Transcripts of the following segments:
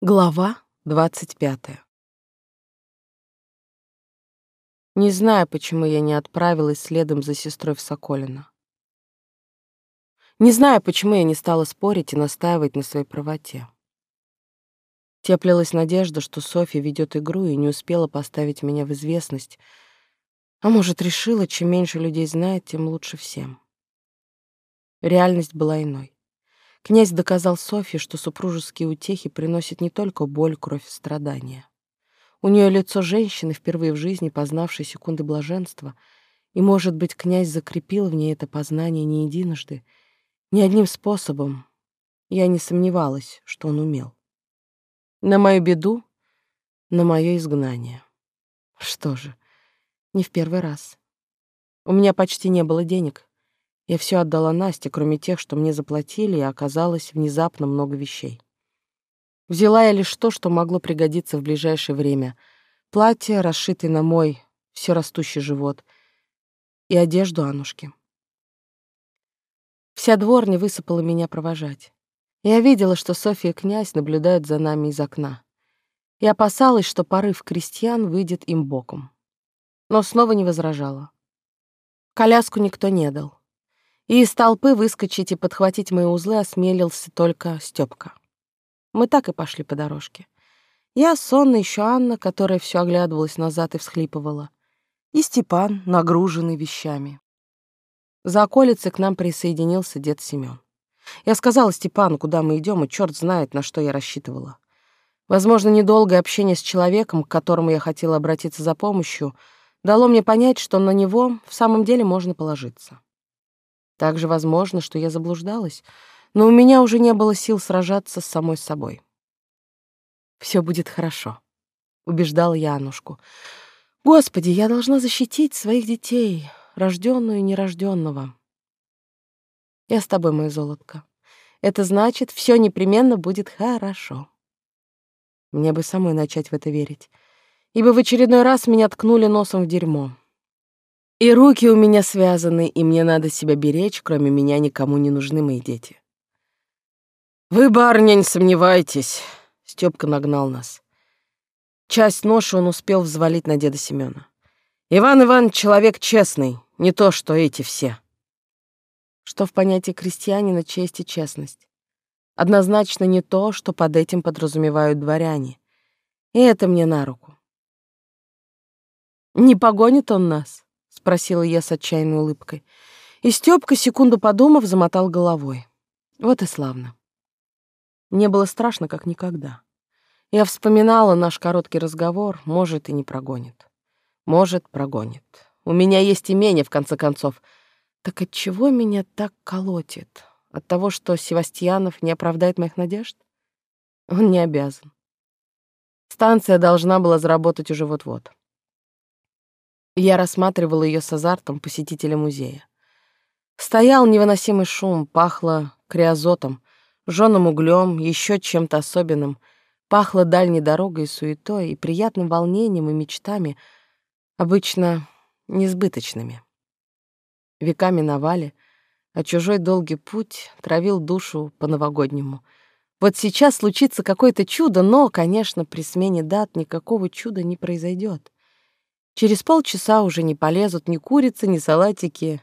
Глава двадцать пятая. Не знаю, почему я не отправилась следом за сестрой в Соколино. Не знаю, почему я не стала спорить и настаивать на своей правоте. Теплилась надежда, что Софья ведет игру и не успела поставить меня в известность, а может, решила, чем меньше людей знает, тем лучше всем. Реальность была иной. Князь доказал Софье, что супружеские утехи приносят не только боль, кровь страдания. У нее лицо женщины, впервые в жизни познавшей секунды блаженства, и, может быть, князь закрепил в ней это познание не единожды, не одним способом. Я не сомневалась, что он умел. На мою беду, на мое изгнание. Что же, не в первый раз. У меня почти не было денег, я все отдала Насте, кроме тех, что мне заплатили, и оказалось внезапно много вещей. Взяла я лишь то, что могло пригодиться в ближайшее время. Платье, расшитое на мой все растущий живот, и одежду Анушки. Вся дворня высыпала меня провожать. Я видела, что Софья и князь наблюдают за нами из окна. И опасалась, что порыв крестьян выйдет им боком. Но снова не возражала. Коляску никто не дал и из толпы выскочить и подхватить мои узлы осмелился только Стёпка. Мы так и пошли по дорожке. Я сонна, еще Анна, которая все оглядывалась назад и всхлипывала, и Степан, нагруженный вещами. За околицей к нам присоединился дед Семен. Я сказала Степану, куда мы идем, и черт знает, на что я рассчитывала. Возможно, недолгое общение с человеком, к которому я хотела обратиться за помощью, дало мне понять, что на него в самом деле можно положиться. Также возможно, что я заблуждалась, но у меня уже не было сил сражаться с самой собой. Все будет хорошо», — убеждала я Аннушку. «Господи, я должна защитить своих детей, рожденную и нерожденного. Я с тобой, мое золотко. Это значит, все непременно будет хорошо». Мне бы самой начать в это верить, ибо в очередной раз меня ткнули носом в дерьмо. И руки у меня связаны, и мне надо себя беречь, кроме меня никому не нужны мои дети. Вы, барыня, не сомневайтесь, Стёпка нагнал нас. Часть ноши он успел взвалить на деда Семёна. Иван Иванович человек честный, не то что эти все. Что в понятии крестьянина честь и честность? Однозначно не то, что под этим подразумевают дворяне. И это мне на руку. Не погонит он нас? Спросила я с отчаянной улыбкой. И Стёпка, секунду подумав, замотал головой. Вот и славно. Мне было страшно, как никогда. Я вспоминала наш короткий разговор, может, и не прогонит. Может, прогонит. У меня есть имение, в конце концов. Так от чего меня так колотит? От того, что Севастьянов не оправдает моих надежд? Он не обязан. Станция должна была заработать уже вот-вот. Я рассматривала ее с азартом посетителя музея. Стоял невыносимый шум, пахло криозотом, жжёным углем, еще чем-то особенным, пахло дальней дорогой и суетой, и приятным волнением и мечтами, обычно несбыточными. Века миновали, а чужой долгий путь травил душу по-новогоднему. Вот сейчас случится какое-то чудо, но, конечно, при смене дат никакого чуда не произойдет. Через полчаса уже не полезут ни курицы, ни салатики,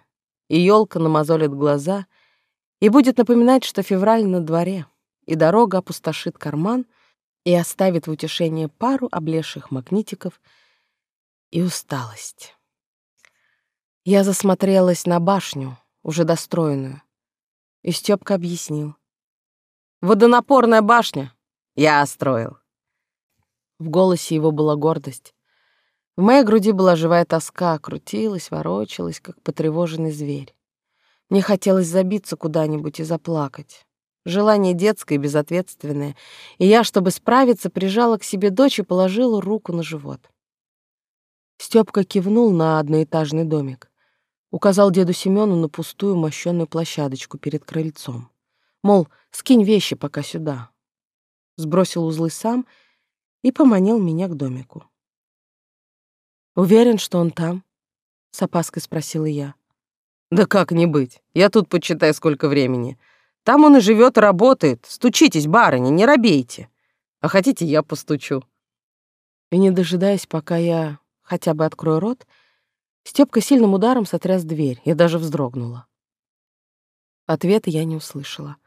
и елка намазолит глаза и будет напоминать, что февраль на дворе, и дорога опустошит карман и оставит в утешение пару облезших магнитиков и усталость. Я засмотрелась на башню, уже достроенную, и Стёпка объяснил. «Водонапорная башня! Я строил!» В голосе его была гордость. В моей груди была живая тоска, крутилась, ворочалась, как потревоженный зверь. Мне хотелось забиться куда-нибудь и заплакать. Желание детское и безответственное, и я, чтобы справиться, прижала к себе дочь и положила руку на живот. Стёпка кивнул на одноэтажный домик. Указал деду Семёну на пустую мощёную площадочку перед крыльцом. Мол, скинь вещи пока сюда. Сбросил узлы сам и поманил меня к домику. «Уверен, что он там?» — с опаской спросила я. «Да как не быть? Я тут почитай, сколько времени. Там он и живет и работает. Стучитесь, барыня, не робейте!» А хотите, я постучу?» И не дожидаясь, пока я хотя бы открою рот, Стёпка сильным ударом сотряс дверь. Я даже вздрогнула. Ответа я не услышала.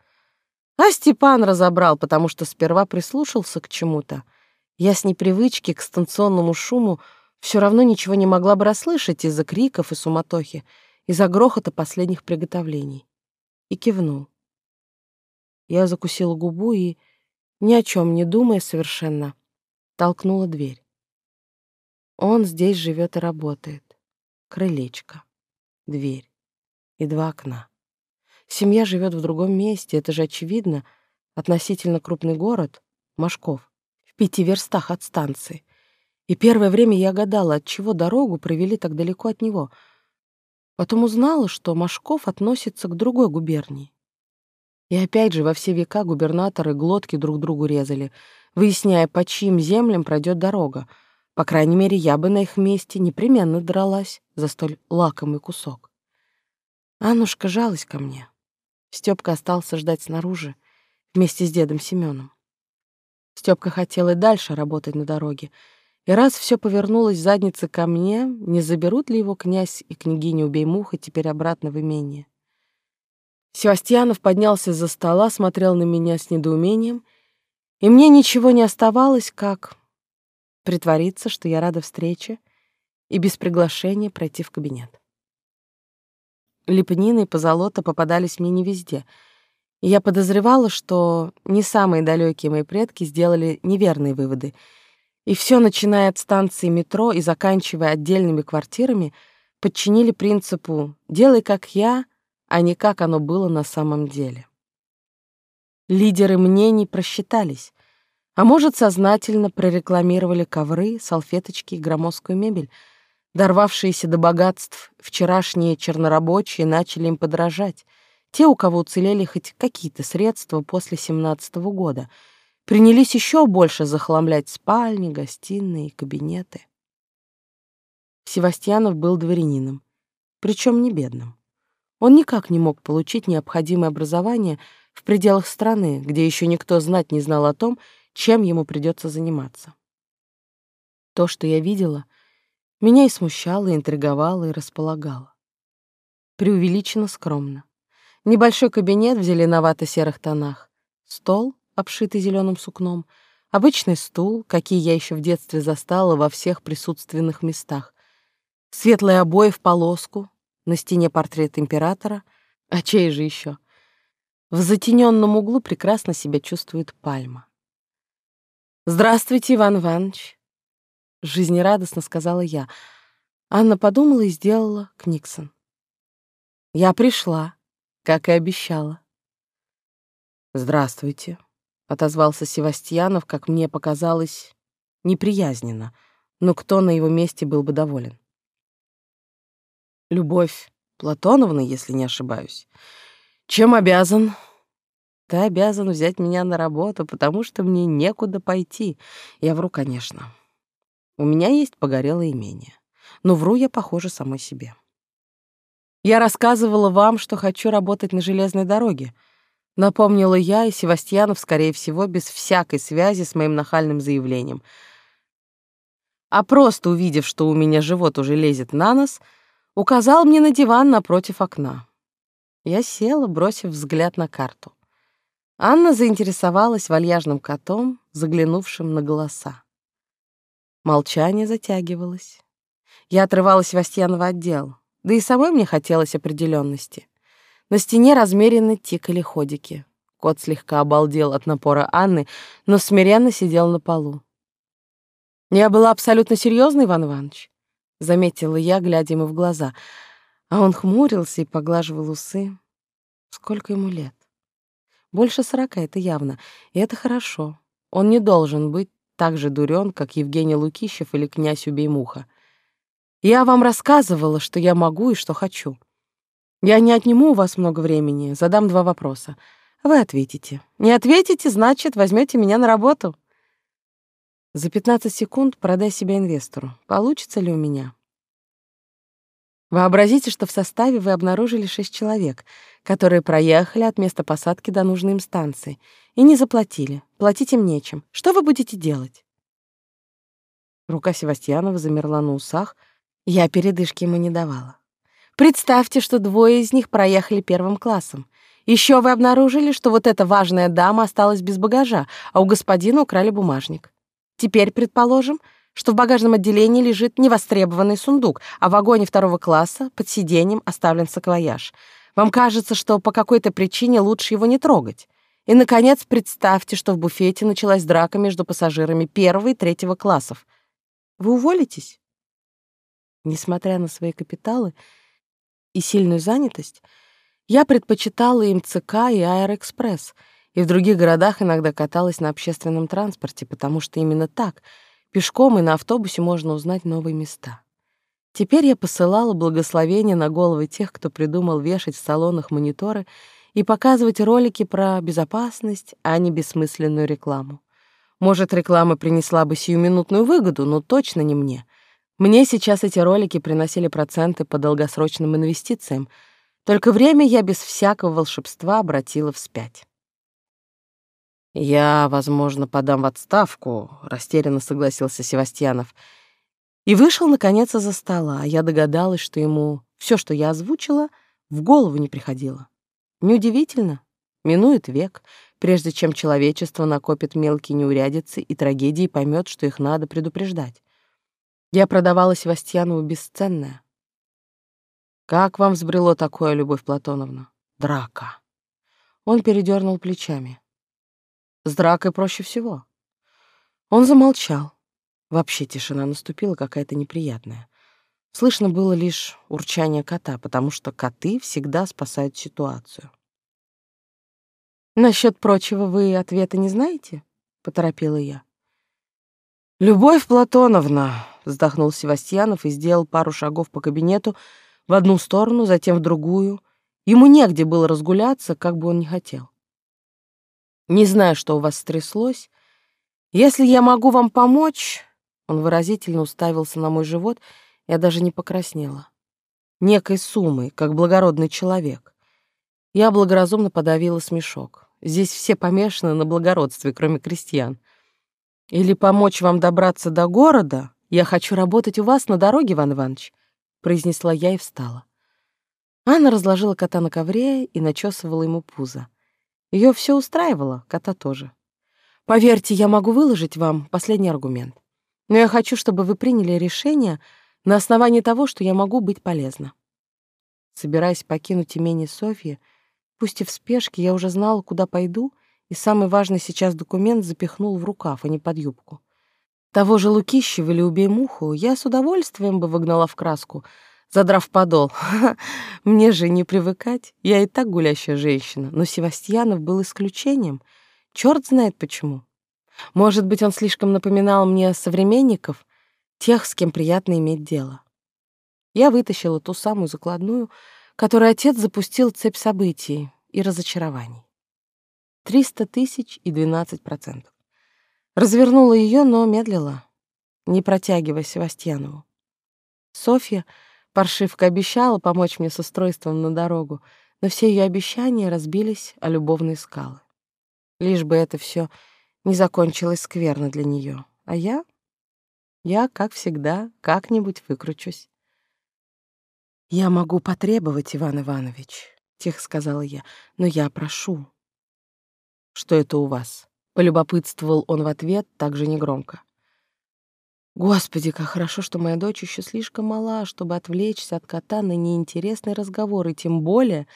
А Степан разобрал, потому что сперва прислушался к чему-то. Я с непривычки к станционному шуму все равно ничего не могла бы расслышать из-за криков и суматохи, из-за грохота последних приготовлений. И кивнул. Я закусила губу и, ни о чем не думая совершенно, толкнула дверь. Он здесь живет и работает. Крылечко, дверь и два окна. Семья живет в другом месте, это же очевидно. Относительно крупный город, Машков, в пяти верстах от станции. И первое время я гадала, от чего дорогу провели так далеко от него. Потом узнала, что Машков относится к другой губернии. И опять же во все века губернаторы глотки друг другу резали, выясняя, по чьим землям пройдет дорога — по крайней мере, я бы на их месте непременно дралась за столь лакомый кусок. Аннушка жалась ко мне. Стёпка остался ждать снаружи вместе с дедом Семёном. Стёпка хотел и дальше работать на дороге. И раз всё повернулось задницей ко мне, не заберут ли его князь и княгиня Убеймуха теперь обратно в имение? Севастьянов поднялся из-за стола, смотрел на меня с недоумением, и мне ничего не оставалось, как притвориться, что я рада встрече, и без приглашения пройти в кабинет. Лепнины и позолота попадались мне не везде, и я подозревала, что не самые далекие мои предки сделали неверные выводы, и все, начиная от станции метро и заканчивая отдельными квартирами, подчинили принципу «делай как я», а не как оно было на самом деле. Лидеры мнений просчитались, а может, сознательно прорекламировали ковры, салфеточки и громоздкую мебель. Дорвавшиеся до богатств вчерашние чернорабочие начали им подражать. Те, у кого уцелели хоть какие-то средства после семнадцатого года, принялись еще больше захламлять спальни, гостиные и кабинеты. Севастьянов был дворянином, причем не бедным. Он никак не мог получить необходимое образование в пределах страны, где еще никто знать не знал о том, чем ему придется заниматься. То, что я видела, меня и смущало, и интриговало, и располагало. Преувеличенно скромно. Небольшой кабинет в зеленовато-серых тонах, стол, обшитый зеленым сукном, обычный стул, какие я еще в детстве застала во всех присутственных местах, светлые обои в полоску, на стене портрет императора, а чей же еще? В затененном углу прекрасно себя чувствует пальма. «Здравствуйте, Иван Иванович», — жизнерадостно сказала я. Анна подумала и сделала Книксон. «Я пришла, как и обещала». «Здравствуйте», — отозвался Севастьянов, как мне показалось, неприязненно, но кто на его месте был бы доволен. «Любовь Платоновна, если не ошибаюсь. Чем обязан?» Ты обязан взять меня на работу, потому что мне некуда пойти. Я вру, конечно. У меня есть погорелое имение. Но вру я, похоже, самой себе. Я рассказывала вам, что хочу работать на железной дороге. Напомнила я, и Севастьянов, скорее всего, без всякой связи с моим нахальным заявлением. А просто увидев, что у меня живот уже лезет на нос, указал мне на диван напротив окна. Я села, бросив взгляд на карту. Анна заинтересовалась вальяжным котом, заглянувшим на голоса. Молчание затягивалось. Я отрывалась Вастьянова от дел, да и самой мне хотелось определенности. На стене размеренно тикали ходики. Кот слегка обалдел от напора Анны, но смиренно сидел на полу. «Я была абсолютно серьезна, Иван Иванович», — заметила я, глядя ему в глаза, а он хмурился и поглаживал усы. Сколько ему лет? Больше сорока, это явно. И это хорошо. Он не должен быть так же дурен, как Евгений Лукищев или князь Убеймуха. Я вам рассказывала, что я могу и что хочу. Я не отниму у вас много времени, задам два вопроса. Вы ответите. Не ответите, значит, возьмете меня на работу. За 15 секунд продай себя инвестору. Получится ли у меня? Вообразите, что в составе вы обнаружили шесть человек, которые проехали от места посадки до нужной им станции и не заплатили. Платить им нечем. Что вы будете делать? Рука Севастьянова замерла на усах. Я передышки ему не давала. Представьте, что двое из них проехали первым классом. Еще вы обнаружили, что вот эта важная дама осталась без багажа, а у господина украли бумажник. Теперь предположим, что в багажном отделении лежит невостребованный сундук, а в вагоне второго класса под сиденьем оставлен саквояж. Вам кажется, что по какой-то причине лучше его не трогать. И, наконец, представьте, что в буфете началась драка между пассажирами первого и третьего классов. Вы уволитесь? Несмотря на свои капиталы и сильную занятость, я предпочитала им ЦК и Аэроэкспресс, и в других городах иногда каталась на общественном транспорте, потому что именно так, пешком и на автобусе можно узнать новые места. Теперь я посылала благословения на головы тех, кто придумал вешать в салонах мониторы и показывать ролики про безопасность, а не бессмысленную рекламу. Может, реклама принесла бы сиюминутную выгоду, но точно не мне. Мне сейчас эти ролики приносили проценты по долгосрочным инвестициям, только время я без всякого волшебства обратила вспять. «Я, возможно, подам в отставку», — растерянно согласился Севастьянов. И вышел, наконец, из-за стола, а я догадалась, что ему все, что я озвучила, в голову не приходило. Неудивительно, минует век, прежде чем человечество накопит мелкие неурядицы и трагедии поймет, что их надо предупреждать. Я продавала Севастьянову бесценное. Как вам взбрело такое, Любовь Платоновна? Драка. Он передернул плечами. С дракой проще всего. Он замолчал. Вообще тишина наступила какая-то неприятная. Слышно было лишь урчание кота, потому что коты всегда спасают ситуацию. Насчет прочего вы ответа не знаете? поторопила я. Любовь Платоновна, вздохнул Севастьянов и сделал пару шагов по кабинету в одну сторону, затем в другую. Ему негде было разгуляться, как бы он ни хотел. Не знаю, что у вас стряслось. Если я могу вам помочь, он выразительно уставился на мой живот, я даже не покраснела. Некой суммой, как благородный человек. Я благоразумно подавила смешок. Здесь все помешаны на благородстве, кроме крестьян. Или помочь вам добраться до города? Я хочу работать у вас на дороге, Иван Иванович, произнесла я и встала. Анна разложила кота на ковре и начесывала ему пузо. Ее все устраивало, кота тоже. Поверьте, я могу выложить вам последний аргумент. Но я хочу, чтобы вы приняли решение на основании того, что я могу быть полезна. Собираясь покинуть имение Софьи, Пусть и в спешке, я уже знала, куда пойду, и самый важный сейчас документ запихнул в рукав, а не под юбку. Того же Лукищева или убей муху я с удовольствием бы выгнала в краску, задрав подол. Мне же не привыкать, я и так гулящая женщина, но Севастьянов был исключением. Черт знает почему. Может быть, он слишком напоминал мне современников, тех, с кем приятно иметь дело. Я вытащила ту самую закладную, которой отец запустил цепь событий и разочарований. Триста тысяч и двенадцать процентов. Развернула ее, но медлила, не протягивая Севастьянову. Софья, паршивка, обещала помочь мне с устройством на дорогу, но все ее обещания разбились о любовные скалы. Лишь бы это все не закончилось скверно для нее. А я? Я, как всегда, как-нибудь выкручусь. «Я могу потребовать, Иван Иванович», — тихо сказала я, — «но я прошу». «Что это у вас?» — полюбопытствовал он в ответ, также негромко. Господи, как хорошо, что моя дочь еще слишком мала, чтобы отвлечься от кота на неинтересный разговор, и тем более,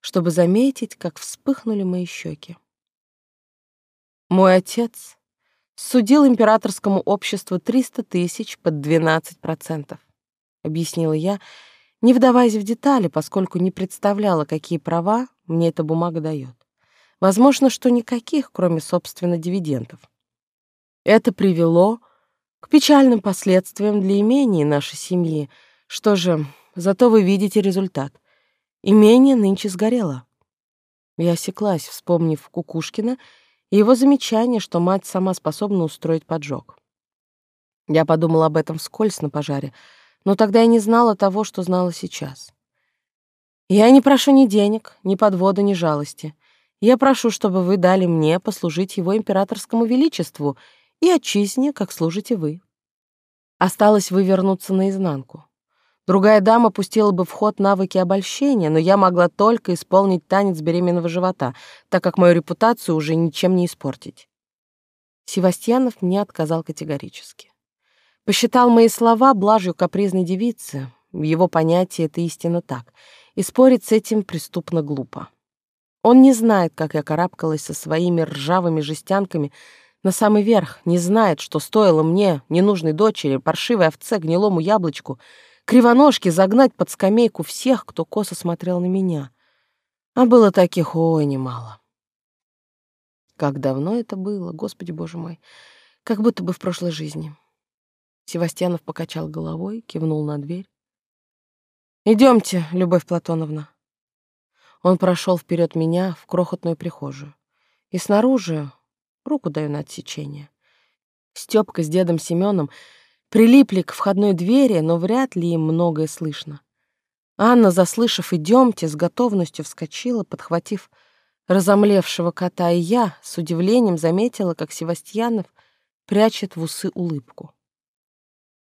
чтобы заметить, как вспыхнули мои щеки. Мой отец судил императорскому обществу 300 тысяч под 12%, объяснила я, — не вдаваясь в детали, поскольку не представляла, какие права мне эта бумага дает. Возможно, что никаких, кроме, собственно, дивидендов. Это привело к печальным последствиям для имения нашей семьи. Что же, зато вы видите результат. Имение нынче сгорело. Я осеклась, вспомнив Кукушкина и его замечание, что мать сама способна устроить поджог. Я подумала об этом вскользь на пожаре — но тогда я не знала того, что знала сейчас. Я не прошу ни денег, ни подвода, ни жалости. Я прошу, чтобы вы дали мне послужить его императорскому величеству и отчизне, как служите вы. Осталось вывернуться наизнанку. Другая дама пустила бы в ход навыки обольщения, но я могла только исполнить танец беременного живота, так как мою репутацию уже ничем не испортить. Севастьянов мне отказал категорически. Посчитал мои слова блажью капризной девицы. В его понятии это истинно так, и спорить с этим преступно глупо. Он не знает, как я карабкалась со своими ржавыми жестянками на самый верх, не знает, что стоило мне, ненужной дочери, паршивой овце, гнилому яблочку, кривоножке загнать под скамейку всех, кто косо смотрел на меня. А было таких, ой, немало. Как давно это было, Господи Боже мой, как будто бы в прошлой жизни. Севастьянов покачал головой, кивнул на дверь. Идемте, Любовь Платоновна. Он прошел вперед меня в крохотную прихожую. И снаружи руку даю на отсечение. Степка с дедом Семеном прилипли к входной двери, но вряд ли им многое слышно. Анна, заслышав «идемте», с готовностью вскочила, подхватив разомлевшего кота, и я с удивлением заметила, как Севастьянов прячет в усы улыбку.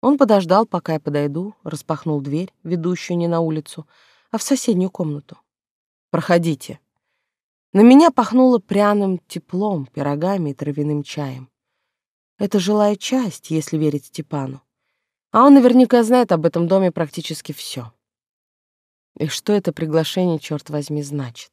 Он подождал, пока я подойду, распахнул дверь, ведущую не на улицу, а в соседнюю комнату. Проходите. На меня пахнуло пряным теплом, пирогами и травяным чаем. Это жилая часть, если верить Степану. А он наверняка знает об этом доме практически все. И что это приглашение, черт возьми, значит?